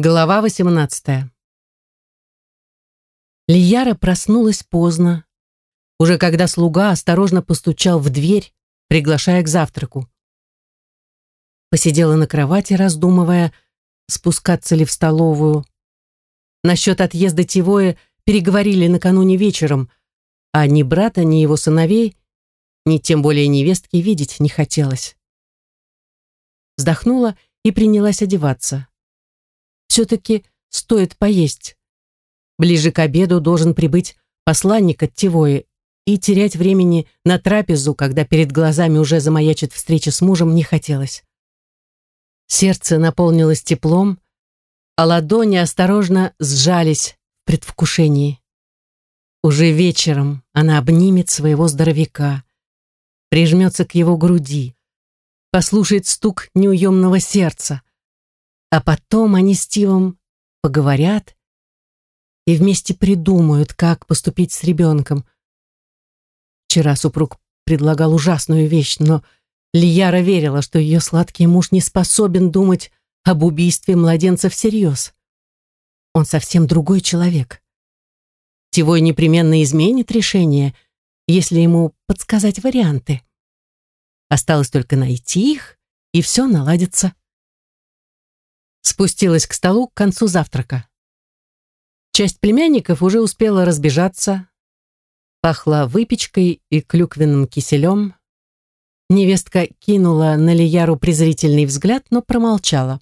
Глава 18 Лияра проснулась поздно, уже когда слуга осторожно постучал в дверь, приглашая к завтраку. Посидела на кровати, раздумывая, спускаться ли в столовую. Насчет отъезда Тивоя переговорили накануне вечером, а ни брата, ни его сыновей, ни тем более невестки видеть не хотелось. Вздохнула и принялась одеваться все-таки стоит поесть. Ближе к обеду должен прибыть посланник от Тивои, и терять времени на трапезу, когда перед глазами уже замаячит встреча с мужем, не хотелось. Сердце наполнилось теплом, а ладони осторожно сжались в предвкушении. Уже вечером она обнимет своего здоровяка, прижмется к его груди, послушает стук неуемного сердца, а потом они с Тивом поговорят и вместе придумают, как поступить с ребенком. Вчера супруг предлагал ужасную вещь, но Лияра верила, что ее сладкий муж не способен думать об убийстве младенца всерьез. Он совсем другой человек. Тивой непременно изменит решение, если ему подсказать варианты. Осталось только найти их, и все наладится спустилась к столу к концу завтрака. Часть племянников уже успела разбежаться, пахла выпечкой и клюквенным киселем. Невестка кинула на Лияру презрительный взгляд, но промолчала.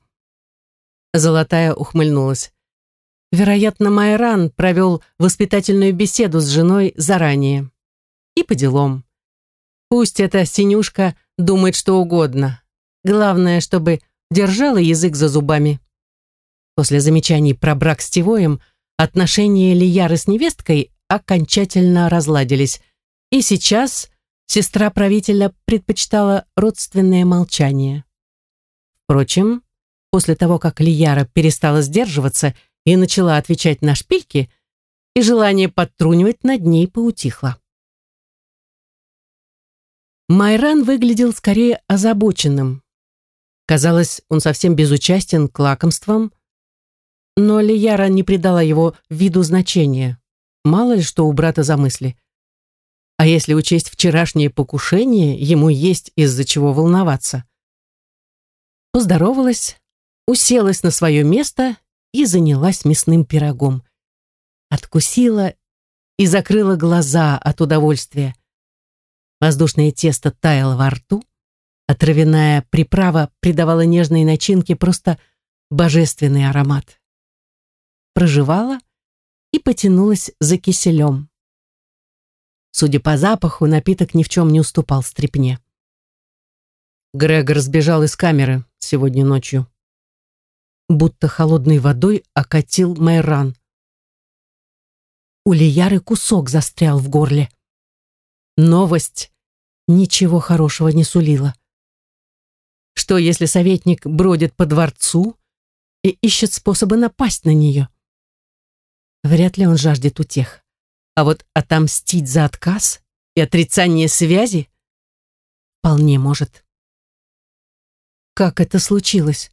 Золотая ухмыльнулась. Вероятно, Майран провел воспитательную беседу с женой заранее. И по делам. Пусть эта синюшка думает что угодно. Главное, чтобы держала язык за зубами. После замечаний про брак с Тивоем отношения Лияры с невесткой окончательно разладились, и сейчас сестра правителя предпочитала родственное молчание. Впрочем, после того, как Лияра перестала сдерживаться и начала отвечать на шпильки, и желание подтрунивать над ней поутихло. Майран выглядел скорее озабоченным. Казалось, он совсем безучастен к лакомствам, но Лияра не придала его виду значения. Мало ли что у брата за мысли. А если учесть вчерашнее покушение, ему есть из-за чего волноваться. Поздоровалась, уселась на свое место и занялась мясным пирогом. Откусила и закрыла глаза от удовольствия. Воздушное тесто таяло во рту, а травяная приправа придавала нежной начинке просто божественный аромат. Проживала и потянулась за киселем. Судя по запаху, напиток ни в чем не уступал стрепне. Грегор сбежал из камеры сегодня ночью. Будто холодной водой окатил Майран. У Лияры кусок застрял в горле. Новость ничего хорошего не сулила. Что, если советник бродит по дворцу и ищет способы напасть на нее? Вряд ли он жаждет утех. А вот отомстить за отказ и отрицание связи вполне может. Как это случилось?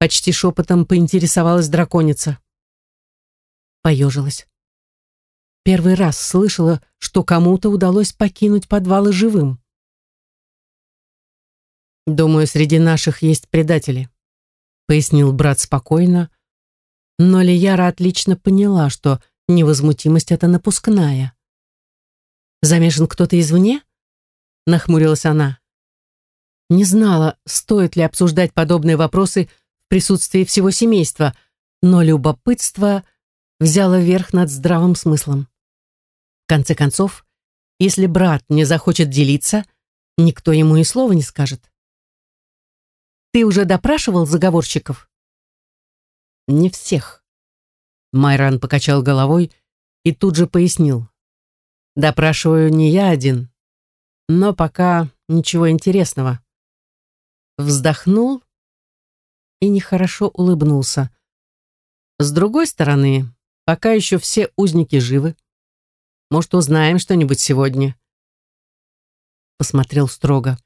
Почти шепотом поинтересовалась драконица. Поежилась. Первый раз слышала, что кому-то удалось покинуть подвалы живым. «Думаю, среди наших есть предатели», — пояснил брат спокойно, но Лияра отлично поняла, что невозмутимость — это напускная. «Замешан кто-то извне?» — нахмурилась она. Не знала, стоит ли обсуждать подобные вопросы в присутствии всего семейства, но любопытство взяло верх над здравым смыслом. В конце концов, если брат не захочет делиться, никто ему и слова не скажет. Ты уже допрашивал заговорщиков? Не всех. Майран покачал головой и тут же пояснил. Допрашиваю не я один, но пока ничего интересного. Вздохнул и нехорошо улыбнулся. С другой стороны, пока еще все узники живы. Может, узнаем что-нибудь сегодня. Посмотрел строго.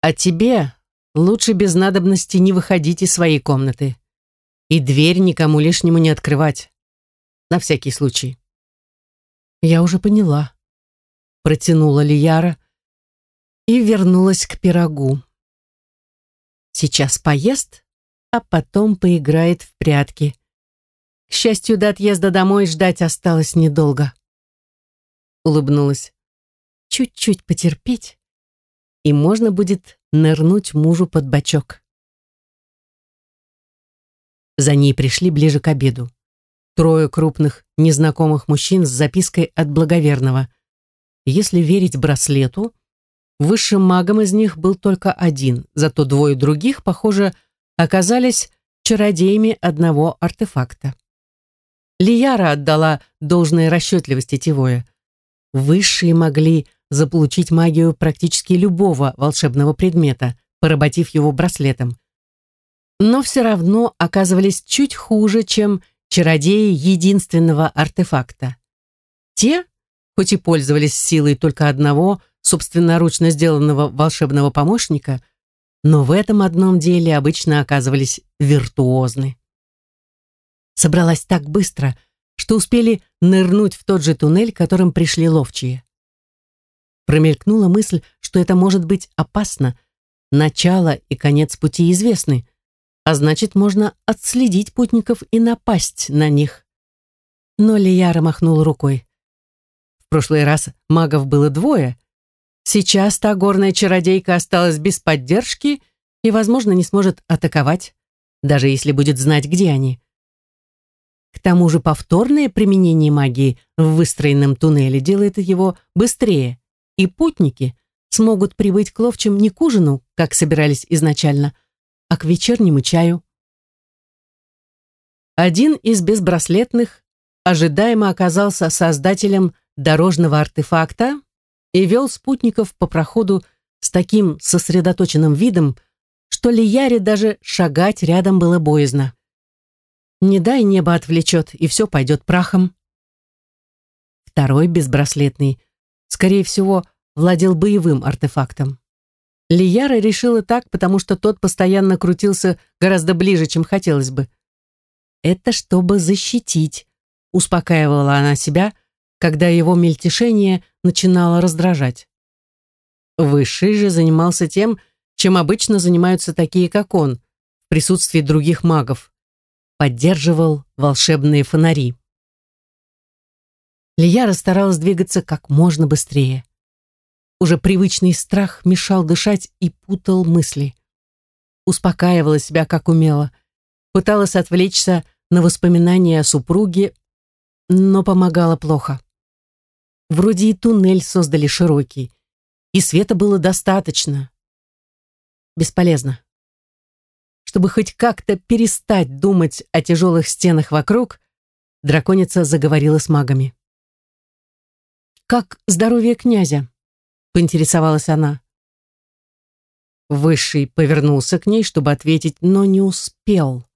А тебе Лучше без надобности не выходить из своей комнаты. И дверь никому лишнему не открывать. На всякий случай. Я уже поняла. Протянула Лияра и вернулась к пирогу. Сейчас поест, а потом поиграет в прятки. К счастью, до отъезда домой ждать осталось недолго. Улыбнулась. Чуть-чуть потерпеть, и можно будет нырнуть мужу под бочок. За ней пришли ближе к обеду. Трое крупных, незнакомых мужчин с запиской от благоверного. Если верить браслету, высшим магом из них был только один, зато двое других, похоже, оказались чародеями одного артефакта. Лияра отдала должной расчетливости Тивоя. Высшие могли заполучить магию практически любого волшебного предмета, поработив его браслетом. Но все равно оказывались чуть хуже, чем чародеи единственного артефакта. Те, хоть и пользовались силой только одного собственноручно сделанного волшебного помощника, но в этом одном деле обычно оказывались виртуозны. Собралась так быстро, что успели нырнуть в тот же туннель, которым пришли ловчие. Промелькнула мысль, что это может быть опасно. Начало и конец пути известны, а значит, можно отследить путников и напасть на них. Но Лияра махнул рукой. В прошлый раз магов было двое. Сейчас та горная чародейка осталась без поддержки и, возможно, не сможет атаковать, даже если будет знать, где они. К тому же повторное применение магии в выстроенном туннеле делает его быстрее и путники смогут прибыть к ловчим не к ужину, как собирались изначально, а к вечернему чаю. Один из безбраслетных ожидаемо оказался создателем дорожного артефакта и вел спутников по проходу с таким сосредоточенным видом, что Лияре даже шагать рядом было боязно. Не дай небо отвлечет, и все пойдет прахом. Второй безбраслетный скорее всего, владел боевым артефактом. Лияра решила так, потому что тот постоянно крутился гораздо ближе, чем хотелось бы. Это чтобы защитить, успокаивала она себя, когда его мельтешение начинало раздражать. Высший же занимался тем, чем обычно занимаются такие, как он, в присутствии других магов. Поддерживал волшебные фонари. Лияра старалась двигаться как можно быстрее. Уже привычный страх мешал дышать и путал мысли. Успокаивала себя как умела, пыталась отвлечься на воспоминания о супруге, но помогала плохо. Вроде и туннель создали широкий, и света было достаточно. Бесполезно. Чтобы хоть как-то перестать думать о тяжелых стенах вокруг, драконица заговорила с магами. «Как здоровье князя?» — поинтересовалась она. Высший повернулся к ней, чтобы ответить, но не успел.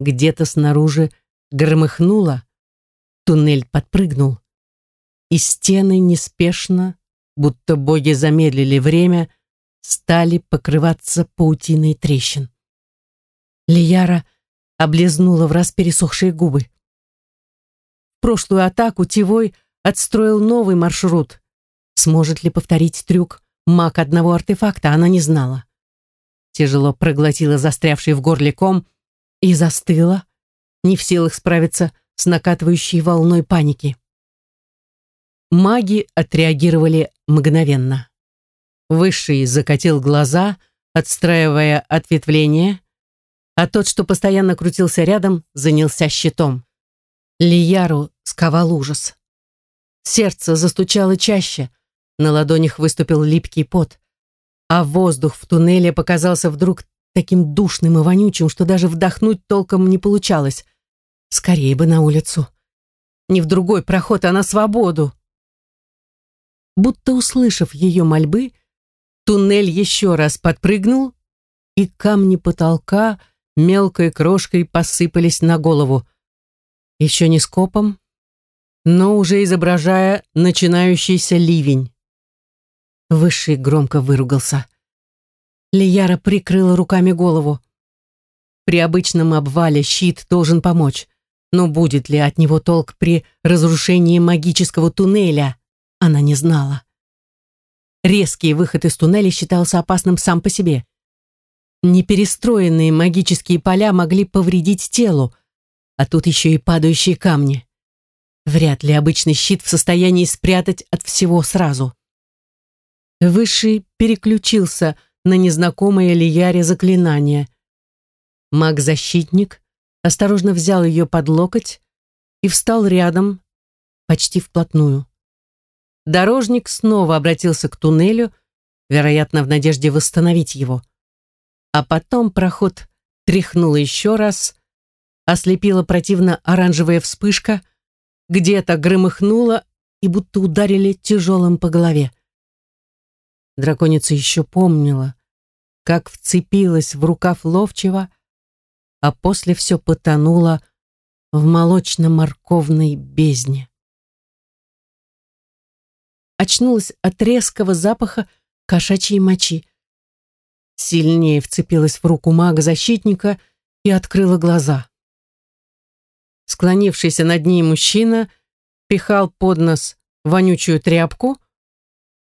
Где-то снаружи громыхнуло, туннель подпрыгнул, и стены неспешно, будто боги замедлили время, стали покрываться паутиной трещин. Лияра облизнула в раз пересохшие губы. В прошлую атаку Тивой — отстроил новый маршрут. Сможет ли повторить трюк маг одного артефакта, она не знала. Тяжело проглотила застрявший в горле ком и застыла, не в силах справиться с накатывающей волной паники. Маги отреагировали мгновенно. Высший закатил глаза, отстраивая ответвление, а тот, что постоянно крутился рядом, занялся щитом. Лияру сковал ужас. Сердце застучало чаще, на ладонях выступил липкий пот, а воздух в туннеле показался вдруг таким душным и вонючим, что даже вдохнуть толком не получалось. Скорее бы на улицу. Не в другой проход, а на свободу. Будто услышав ее мольбы, туннель еще раз подпрыгнул, и камни потолка мелкой крошкой посыпались на голову. Еще не скопом, но уже изображая начинающийся ливень. Высший громко выругался. Лияра прикрыла руками голову. При обычном обвале щит должен помочь. Но будет ли от него толк при разрушении магического туннеля, она не знала. Резкий выход из туннеля считался опасным сам по себе. Неперестроенные магические поля могли повредить телу, а тут еще и падающие камни. Вряд ли обычный щит в состоянии спрятать от всего сразу. Высший переключился на незнакомое Лияре заклинание. Маг-защитник осторожно взял ее под локоть и встал рядом, почти вплотную. Дорожник снова обратился к туннелю, вероятно, в надежде восстановить его. А потом проход тряхнуло еще раз, ослепила противно оранжевая вспышка, где-то громыхнуло и будто ударили тяжелым по голове. Драконица еще помнила, как вцепилась в рукав ловчего, а после все потонуло в молочно-морковной бездне. Очнулась от резкого запаха кошачьей мочи. Сильнее вцепилась в руку мага-защитника и открыла глаза. Склонившийся над ней мужчина пихал под нос вонючую тряпку,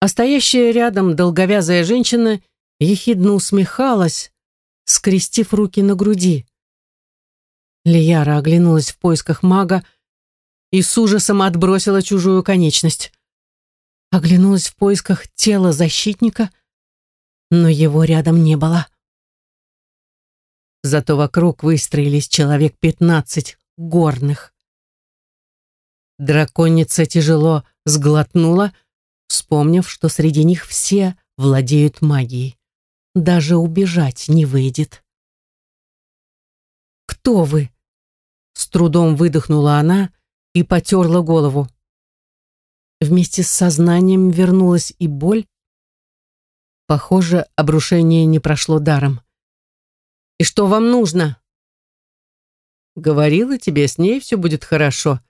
а стоящая рядом долговязая женщина ехидно усмехалась, скрестив руки на груди. Лияра оглянулась в поисках мага и с ужасом отбросила чужую конечность. Оглянулась в поисках тела защитника, но его рядом не было. Зато вокруг выстроились человек пятнадцать горных. Драконица тяжело сглотнула, вспомнив, что среди них все владеют магией. Даже убежать не выйдет. «Кто вы?» С трудом выдохнула она и потерла голову. Вместе с сознанием вернулась и боль. Похоже, обрушение не прошло даром. «И что вам нужно?» «Говорила тебе, с ней все будет хорошо»,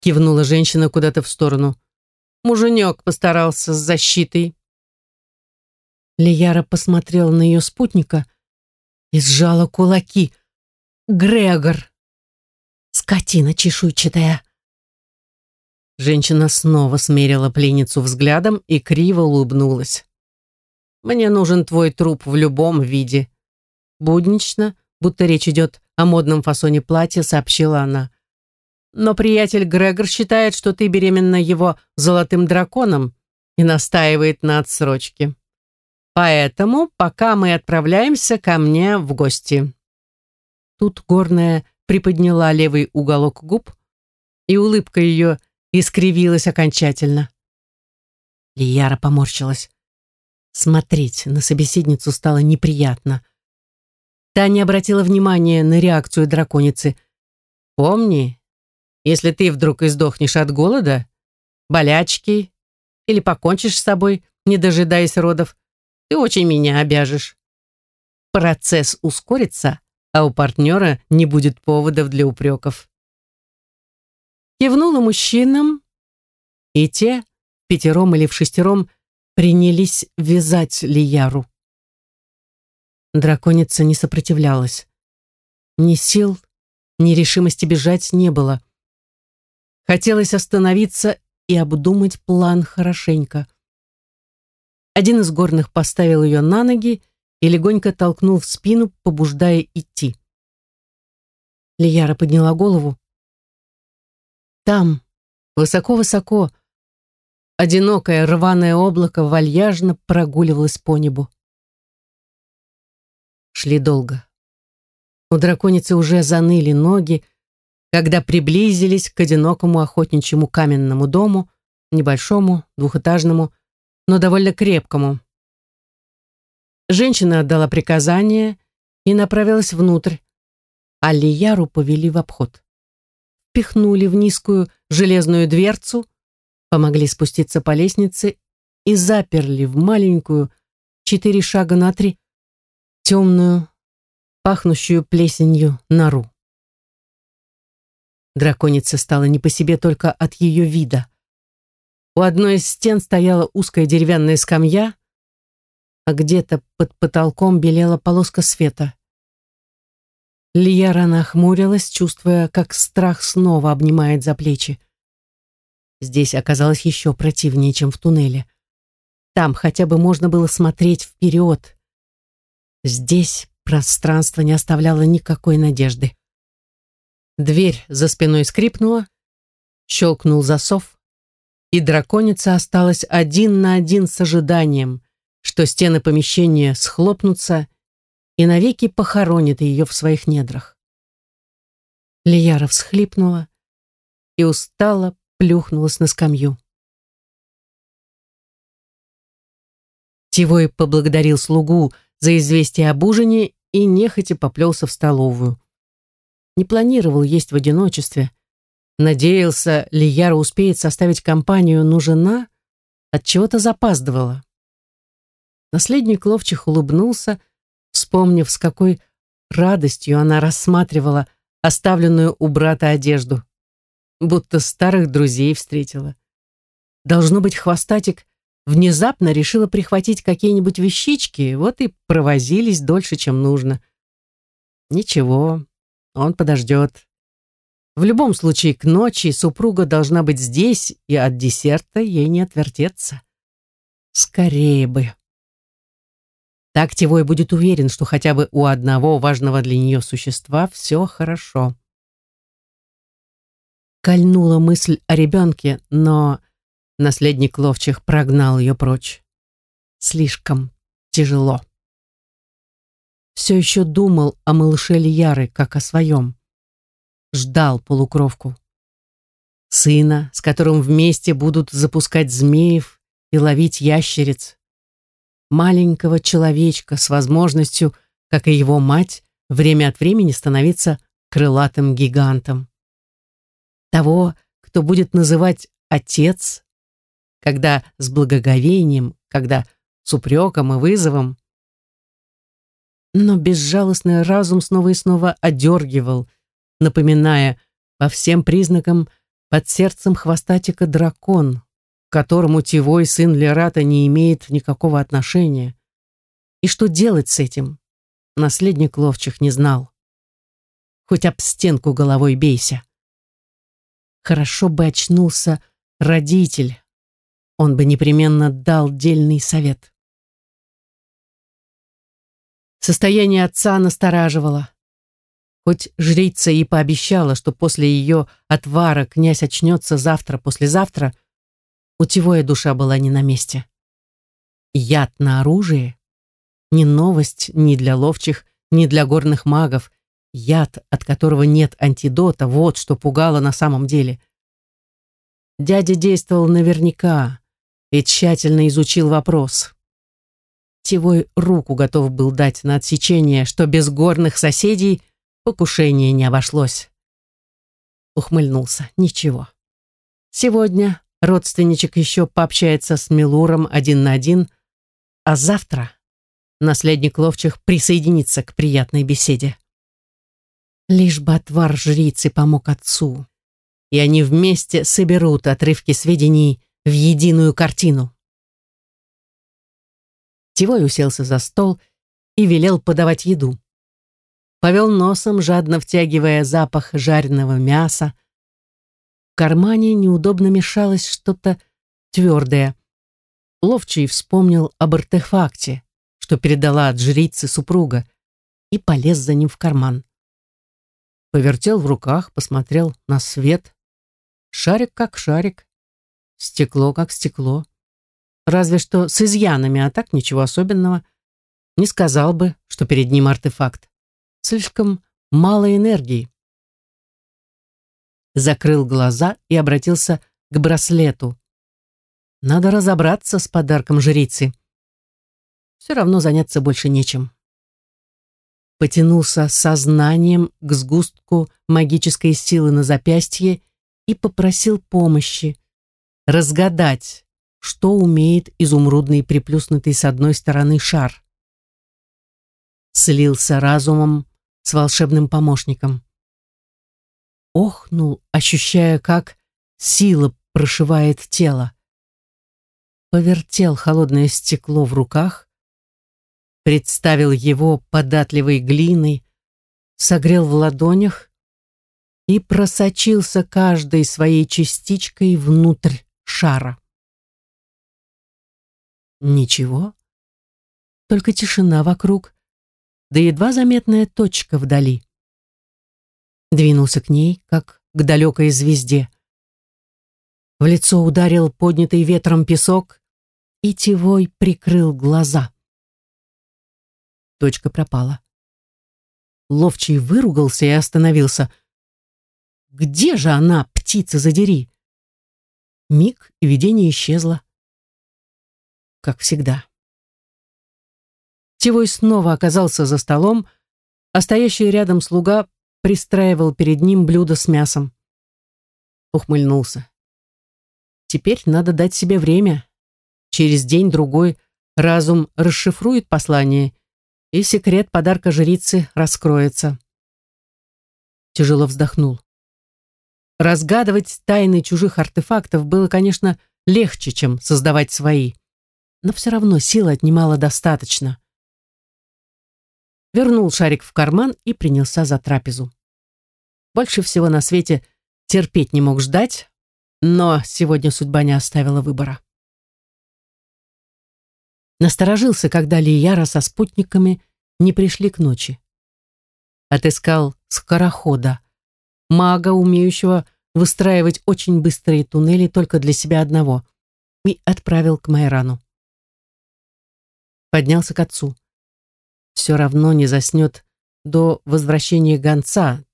кивнула женщина куда-то в сторону. «Муженек постарался с защитой». Лияра посмотрела на ее спутника и сжала кулаки. «Грегор!» Скотина чешуйчатая. Женщина снова смерила пленницу взглядом и криво улыбнулась. «Мне нужен твой труп в любом виде». Буднично, будто речь идет о модном фасоне платья, сообщила она. «Но приятель Грегор считает, что ты беременна его золотым драконом и настаивает на отсрочке. Поэтому пока мы отправляемся ко мне в гости». Тут горная приподняла левый уголок губ, и улыбка ее искривилась окончательно. Лияра поморщилась. Смотреть на собеседницу стало неприятно. Та не обратила внимания на реакцию драконицы. «Помни, если ты вдруг издохнешь от голода, болячки или покончишь с собой, не дожидаясь родов, ты очень меня обяжешь. Процесс ускорится, а у партнера не будет поводов для упреков. Кивнула мужчинам, и те, пятером или в шестером, принялись вязать Лияру. Драконица не сопротивлялась. Ни сил, ни решимости бежать не было. Хотелось остановиться и обдумать план хорошенько. Один из горных поставил ее на ноги и легонько толкнул в спину, побуждая идти. Лияра подняла голову. Там, высоко-высоко, одинокое рваное облако вальяжно прогуливалось по небу. Шли долго. У драконицы уже заныли ноги, когда приблизились к одинокому охотничьему каменному дому, небольшому, двухэтажному, но довольно крепкому. Женщина отдала приказание и направилась внутрь, а Лияру повели в обход. Пихнули в низкую железную дверцу, помогли спуститься по лестнице и заперли в маленькую, четыре шага на три, темную, пахнущую плесенью нору. Драконица стала не по себе только от ее вида. У одной из стен стояла узкая деревянная скамья, а где-то под потолком белела полоска света. Лияра нахмурилась, чувствуя, как страх снова обнимает за плечи. Здесь оказалось еще противнее, чем в туннеле. Там хотя бы можно было смотреть вперед. Здесь пространство не оставляло никакой надежды. Дверь за спиной скрипнула, щелкнул засов, и драконица осталась один на один с ожиданием, что стены помещения схлопнутся и навеки похоронит ее в своих недрах. Лияра всхлипнула и устало плюхнулась на скамью. Тивой поблагодарил слугу за известие об ужине и нехотя поплелся в столовую. Не планировал есть в одиночестве. Надеялся, Лияра успеет составить компанию, но жена от чего-то запаздывала. Наследник ловчих улыбнулся, вспомнив, с какой радостью она рассматривала оставленную у брата одежду, будто старых друзей встретила. Должно быть, хвостатик внезапно решила прихватить какие-нибудь вещички, вот и провозились дольше, чем нужно. Ничего, он подождет. В любом случае, к ночи супруга должна быть здесь, и от десерта ей не отвертеться. Скорее бы. Так Тевой будет уверен, что хотя бы у одного важного для нее существа все хорошо. Кольнула мысль о ребенке, но наследник ловчих прогнал ее прочь. Слишком тяжело. Все еще думал о малыше Лияры, как о своем. Ждал полукровку. Сына, с которым вместе будут запускать змеев и ловить ящериц маленького человечка с возможностью, как и его мать, время от времени становиться крылатым гигантом. Того, кто будет называть «отец», когда с благоговением, когда с упреком и вызовом. Но безжалостный разум снова и снова одергивал, напоминая по всем признакам под сердцем хвостатика дракон, к которому Тивой сын Лерата не имеет никакого отношения. И что делать с этим? Наследник ловчих не знал. Хоть об стенку головой бейся. Хорошо бы очнулся родитель. Он бы непременно дал дельный совет. Состояние отца настораживало. Хоть жрица и пообещала, что после ее отвара князь очнется завтра-послезавтра, Утевая душа была не на месте. Яд на оружие? Не новость ни для ловчих, ни для горных магов. Яд, от которого нет антидота, вот что пугало на самом деле. Дядя действовал наверняка и тщательно изучил вопрос. Тевой руку готов был дать на отсечение, что без горных соседей покушение не обошлось. Ухмыльнулся. Ничего. Сегодня Родственничек еще пообщается с Милуром один на один, а завтра наследник ловчих присоединится к приятной беседе. Лишь бы отвар жрицы помог отцу, и они вместе соберут отрывки сведений в единую картину. Тивой уселся за стол и велел подавать еду. Повел носом, жадно втягивая запах жареного мяса, кармане неудобно мешалось что-то твердое. Ловчий вспомнил об артефакте, что передала от жрицы супруга, и полез за ним в карман. Повертел в руках, посмотрел на свет. Шарик как шарик, стекло как стекло. Разве что с изъянами, а так ничего особенного. Не сказал бы, что перед ним артефакт. Слишком мало энергии закрыл глаза и обратился к браслету. Надо разобраться с подарком жрицы. Все равно заняться больше нечем. Потянулся сознанием к сгустку магической силы на запястье и попросил помощи. Разгадать, что умеет изумрудный приплюснутый с одной стороны шар. Слился разумом с волшебным помощником охнул, ощущая, как сила прошивает тело. Повертел холодное стекло в руках, представил его податливой глиной, согрел в ладонях и просочился каждой своей частичкой внутрь шара. Ничего, только тишина вокруг, да едва заметная точка вдали. Двинулся к ней, как к далекой звезде. В лицо ударил поднятый ветром песок, и Тевой прикрыл глаза. Точка пропала. Ловчий выругался и остановился. «Где же она, птица задери?» Миг, и видение исчезло. Как всегда. Тевой снова оказался за столом, а стоящий рядом слуга пристраивал перед ним блюдо с мясом. Ухмыльнулся. Теперь надо дать себе время. Через день-другой разум расшифрует послание, и секрет подарка жрицы раскроется. Тяжело вздохнул. Разгадывать тайны чужих артефактов было, конечно, легче, чем создавать свои. Но все равно силы отнимало достаточно. Вернул шарик в карман и принялся за трапезу. Больше всего на свете терпеть не мог ждать, но сегодня судьба не оставила выбора. Насторожился, когда Лияра со спутниками не пришли к ночи. Отыскал скорохода, мага, умеющего выстраивать очень быстрые туннели только для себя одного, и отправил к Майрану. Поднялся к отцу. Все равно не заснет до возвращения гонца,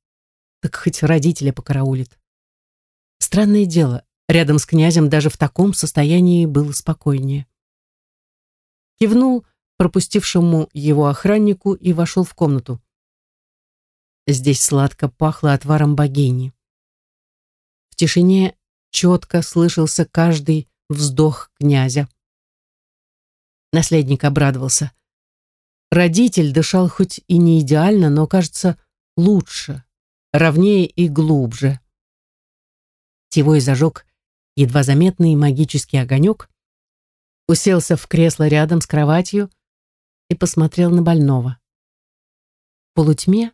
так хоть родителя покараулит. Странное дело, рядом с князем даже в таком состоянии было спокойнее. Кивнул пропустившему его охраннику и вошел в комнату. Здесь сладко пахло отваром богини. В тишине четко слышался каждый вздох князя. Наследник обрадовался. Родитель дышал хоть и не идеально, но, кажется, лучше, ровнее и глубже. Тевой зажег едва заметный магический огонек, уселся в кресло рядом с кроватью и посмотрел на больного. В полутьме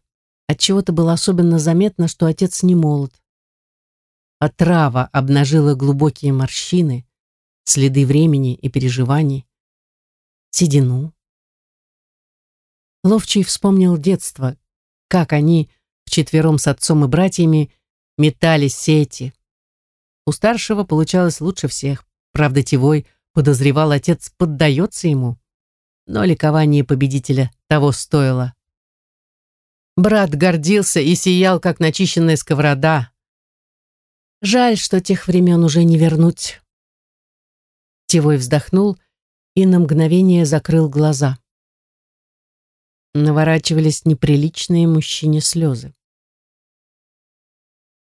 отчего-то было особенно заметно, что отец не молод. Отрава обнажила глубокие морщины, следы времени и переживаний, седину. Ловчий вспомнил детство, как они вчетвером с отцом и братьями метали сети, у старшего получалось лучше всех. Правда, Тевой подозревал, отец поддается ему. Но ликование победителя того стоило. Брат гордился и сиял, как начищенная сковорода. Жаль, что тех времен уже не вернуть. Тевой вздохнул и на мгновение закрыл глаза. Наворачивались неприличные мужчине слезы.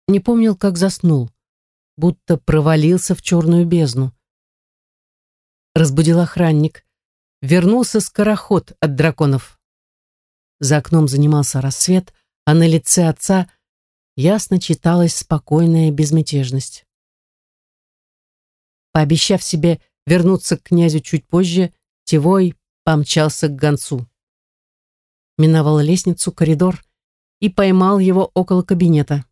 Не помнил, как заснул будто провалился в черную бездну. Разбудил охранник. Вернулся скороход от драконов. За окном занимался рассвет, а на лице отца ясно читалась спокойная безмятежность. Пообещав себе вернуться к князю чуть позже, Тевой помчался к гонцу. Миновал лестницу, коридор и поймал его около кабинета.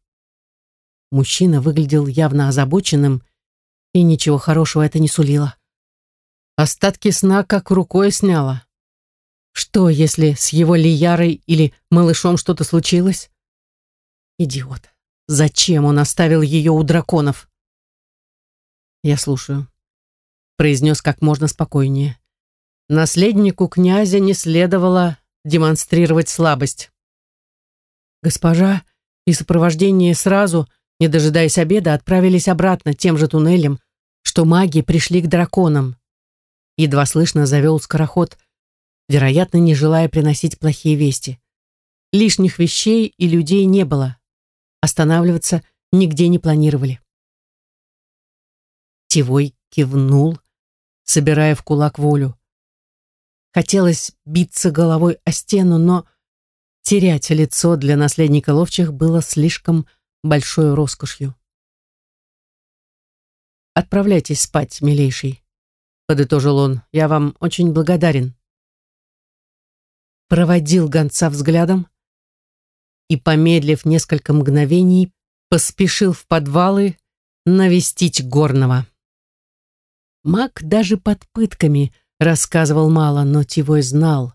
Мужчина выглядел явно озабоченным, и ничего хорошего это не сулило. Остатки сна как рукой сняло. Что, если с его Лиярой или малышом что-то случилось? Идиот. Зачем он оставил ее у драконов? Я слушаю. Произнес как можно спокойнее. Наследнику князя не следовало демонстрировать слабость. Госпожа и сопровождение сразу не дожидаясь обеда, отправились обратно тем же туннелем, что маги пришли к драконам. Едва слышно завел скороход, вероятно, не желая приносить плохие вести. Лишних вещей и людей не было. Останавливаться нигде не планировали. Тивой кивнул, собирая в кулак волю. Хотелось биться головой о стену, но терять лицо для наследника ловчих было слишком большой роскошью. «Отправляйтесь спать, милейший», — подытожил он. «Я вам очень благодарен». Проводил гонца взглядом. и, помедлив несколько мгновений, поспешил в подвалы навестить Горного. Маг даже под пытками рассказывал мало, но Тивой знал.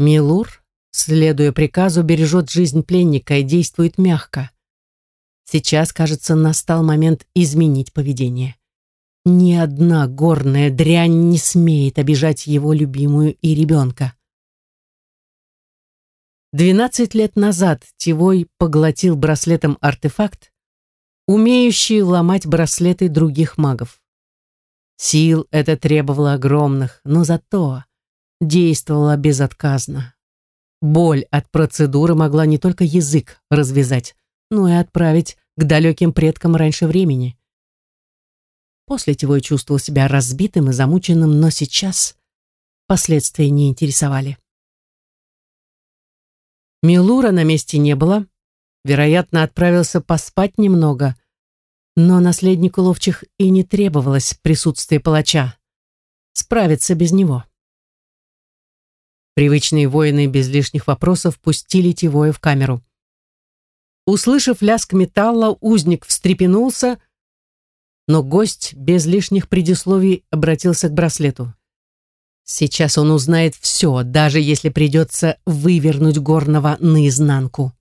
Милур, следуя приказу, бережет жизнь пленника и действует мягко. Сейчас, кажется, настал момент изменить поведение. Ни одна горная дрянь не смеет обижать его любимую и ребенка. Двенадцать лет назад Тивой поглотил браслетом артефакт, умеющий ломать браслеты других магов. Сил это требовало огромных, но зато действовало безотказно. Боль от процедуры могла не только язык развязать, но и отправить к далеким предкам раньше времени. После Тивой чувствовал себя разбитым и замученным, но сейчас последствия не интересовали. Милура на месте не было. Вероятно, отправился поспать немного. Но наследнику ловчих и не требовалось присутствие палача. Справиться без него. Привычные воины без лишних вопросов пустили Тивоя в камеру. Услышав лязг металла, узник встрепенулся, но гость без лишних предисловий обратился к браслету. Сейчас он узнает все, даже если придется вывернуть горного наизнанку.